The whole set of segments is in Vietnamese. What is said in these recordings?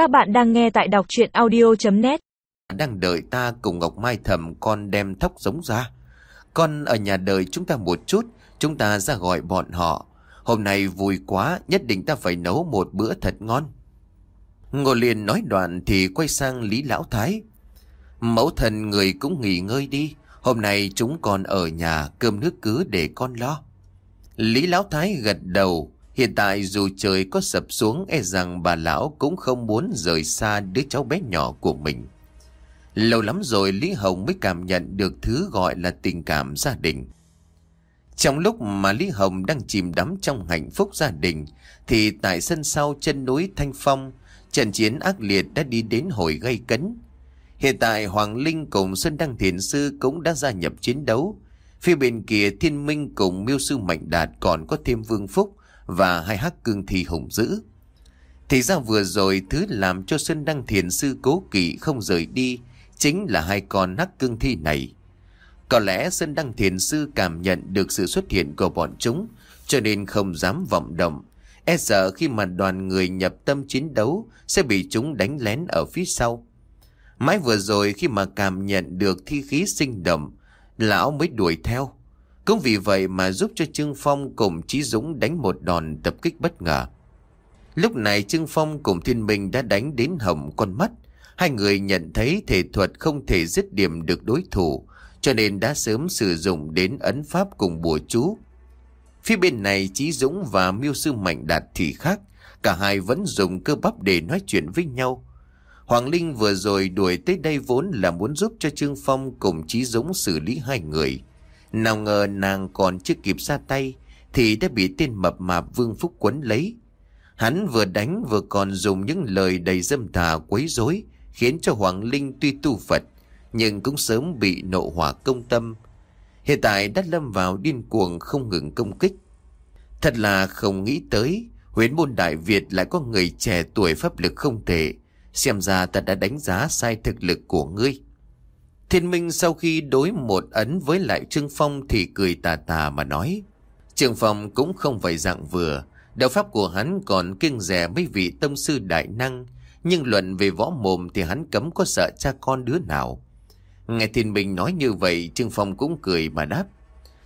Các bạn đang nghe tại đọc chuyện audio.net Đang đợi ta cùng Ngọc Mai thầm con đem thóc giống ra. Con ở nhà đợi chúng ta một chút, chúng ta ra gọi bọn họ. Hôm nay vui quá, nhất định ta phải nấu một bữa thật ngon. Ngô liền nói đoạn thì quay sang Lý Lão Thái. Mẫu thần người cũng nghỉ ngơi đi, hôm nay chúng còn ở nhà, cơm nước cứ để con lo. Lý Lão Thái gật đầu, hiện tại dù trời có sập xuống e rằng bà Lão cũng không muốn rời xa đứa cháu bé nhỏ của mình. Lâu lắm rồi Lý Hồng mới cảm nhận được thứ gọi là tình cảm gia đình. Trong lúc mà Lý Hồng đang chìm đắm trong hạnh phúc gia đình, thì tại sân sau chân núi Thanh Phong, trận chiến ác liệt đã đi đến hồi gây cấn. Hiện tại Hoàng Linh cùng Xuân Đăng Thiền Sư cũng đã gia nhập chiến đấu. Phía bên kia Thiên Minh cùng Miêu Sư Mạnh Đạt còn có thêm Vương Phúc và hai hắc cương thi hùng dữ. Thì ra vừa rồi thứ làm cho Xuân Đăng Thiền Sư cố kỵ không rời đi chính là hai con hắc cương thi này. Có lẽ Xuân Đăng Thiền Sư cảm nhận được sự xuất hiện của bọn chúng cho nên không dám vọng động. E sợ khi mà đoàn người nhập tâm chiến đấu sẽ bị chúng đánh lén ở phía sau. Mãi vừa rồi khi mà cảm nhận được thi khí sinh động, lão mới đuổi theo. Cũng vì vậy mà giúp cho Trương Phong cùng Chí Dũng đánh một đòn tập kích bất ngờ. Lúc này Trương Phong cùng Thiên Minh đã đánh đến hầm con mắt. Hai người nhận thấy thể thuật không thể dứt điểm được đối thủ, cho nên đã sớm sử dụng đến ấn pháp cùng bùa chú. Phía bên này Chí Dũng và Miêu Sư Mạnh Đạt thì khác, cả hai vẫn dùng cơ bắp để nói chuyện với nhau. Hoàng Linh vừa rồi đuổi tới đây vốn là muốn giúp cho Trương Phong cùng Chí Dũng xử lý hai người. Nào ngờ nàng còn chưa kịp ra tay, thì đã bị tên mập mạp Vương Phúc quấn lấy. Hắn vừa đánh vừa còn dùng những lời đầy dâm tà quấy rối, khiến cho Hoàng Linh tuy tu Phật, nhưng cũng sớm bị nộ hỏa công tâm. Hiện tại đã lâm vào điên cuồng không ngừng công kích. Thật là không nghĩ tới Huyến môn Đại Việt lại có người trẻ tuổi pháp lực không thể. Xem ra ta đã đánh giá sai thực lực của ngươi. Thiên Minh sau khi đối một ấn với lại Trương Phong thì cười tà tà mà nói. Trương Phong cũng không phải dạng vừa. Đạo pháp của hắn còn kiêng rẻ mấy vị tâm sư đại năng. Nhưng luận về võ mồm thì hắn cấm có sợ cha con đứa nào. Nghe Thiên Minh nói như vậy, Trương Phong cũng cười mà đáp.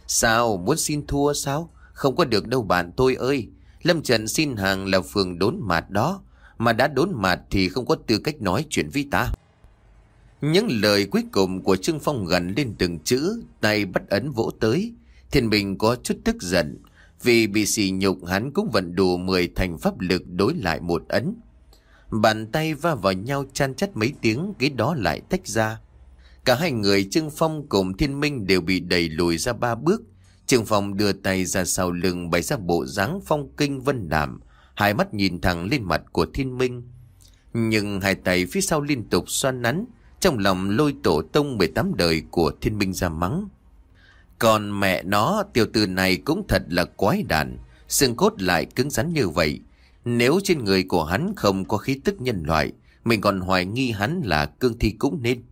Sao, muốn xin thua sao? Không có được đâu bạn tôi ơi. Lâm Trần xin hàng là phường đốn mạt đó. Mà đã đốn mạt thì không có tư cách nói chuyện với ta. Những lời cuối cùng của Trương Phong gần lên từng chữ, tay bắt ấn vỗ tới. Thiên Bình có chút tức giận, vì bị xì nhục hắn cũng vận đủ 10 thành pháp lực đối lại một ấn. Bàn tay va vào nhau chan chắt mấy tiếng, cái đó lại tách ra. Cả hai người Trương Phong cùng Thiên Minh đều bị đẩy lùi ra ba bước. Trương Phong đưa tay ra sau lưng bày ra bộ dáng phong kinh vân đàm, hai mắt nhìn thẳng lên mặt của Thiên Minh. Nhưng hai tay phía sau liên tục xoan nắn, trong lòng lôi tổ tông 18 đời của thiên minh ra mắng. Còn mẹ nó, tiểu tử này cũng thật là quái đản, xương cốt lại cứng rắn như vậy. Nếu trên người của hắn không có khí tức nhân loại, mình còn hoài nghi hắn là cương thi cũng nên.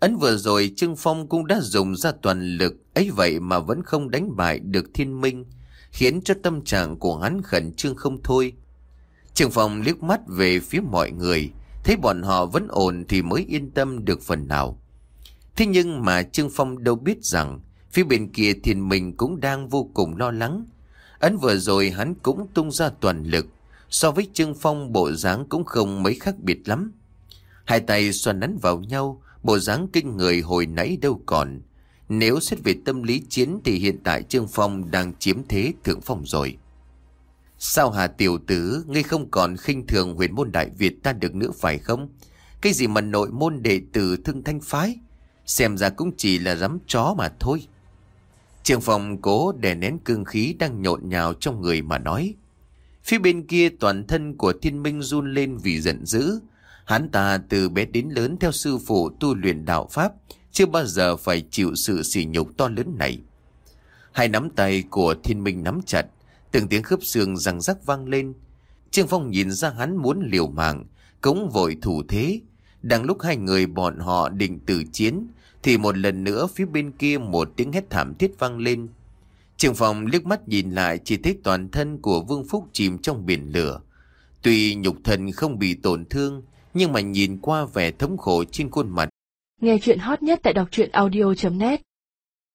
Ấn vừa rồi Trương Phong cũng đã dùng ra toàn lực, ấy vậy mà vẫn không đánh bại được thiên minh, khiến cho tâm trạng của hắn khẩn trương không thôi. Trương Phong liếc mắt về phía mọi người, Thấy bọn họ vẫn ổn thì mới yên tâm được phần nào. Thế nhưng mà Trương Phong đâu biết rằng phía bên kia thiền mình cũng đang vô cùng lo lắng. Ấn vừa rồi hắn cũng tung ra toàn lực. So với Trương Phong bộ dáng cũng không mấy khác biệt lắm. Hai tay xoắn nắn vào nhau, bộ dáng kinh người hồi nãy đâu còn. Nếu xét về tâm lý chiến thì hiện tại Trương Phong đang chiếm thế thượng phong rồi. Sao hà tiểu tử, ngươi không còn khinh thường huyền môn đại Việt ta được nữa phải không? Cái gì mà nội môn đệ tử thương thanh phái? Xem ra cũng chỉ là rắm chó mà thôi. Trường phòng cố đè nén cương khí đang nhộn nhào trong người mà nói. Phía bên kia toàn thân của thiên minh run lên vì giận dữ. Hắn ta từ bé đến lớn theo sư phụ tu luyện đạo Pháp, chưa bao giờ phải chịu sự sỉ nhục to lớn này. Hai nắm tay của thiên minh nắm chặt, Từng tiếng khớp xương răng rắc vang lên. Trương Phong nhìn ra hắn muốn liều mạng, cũng vội thủ thế. Đang lúc hai người bọn họ định tử chiến, thì một lần nữa phía bên kia một tiếng hét thảm thiết vang lên. Trương Phong liếc mắt nhìn lại chỉ thấy toàn thân của Vương Phúc chìm trong biển lửa. Tuy nhục thần không bị tổn thương, nhưng mà nhìn qua vẻ thống khổ trên khuôn mặt. Nghe chuyện hot nhất tại đọc truyện audio.net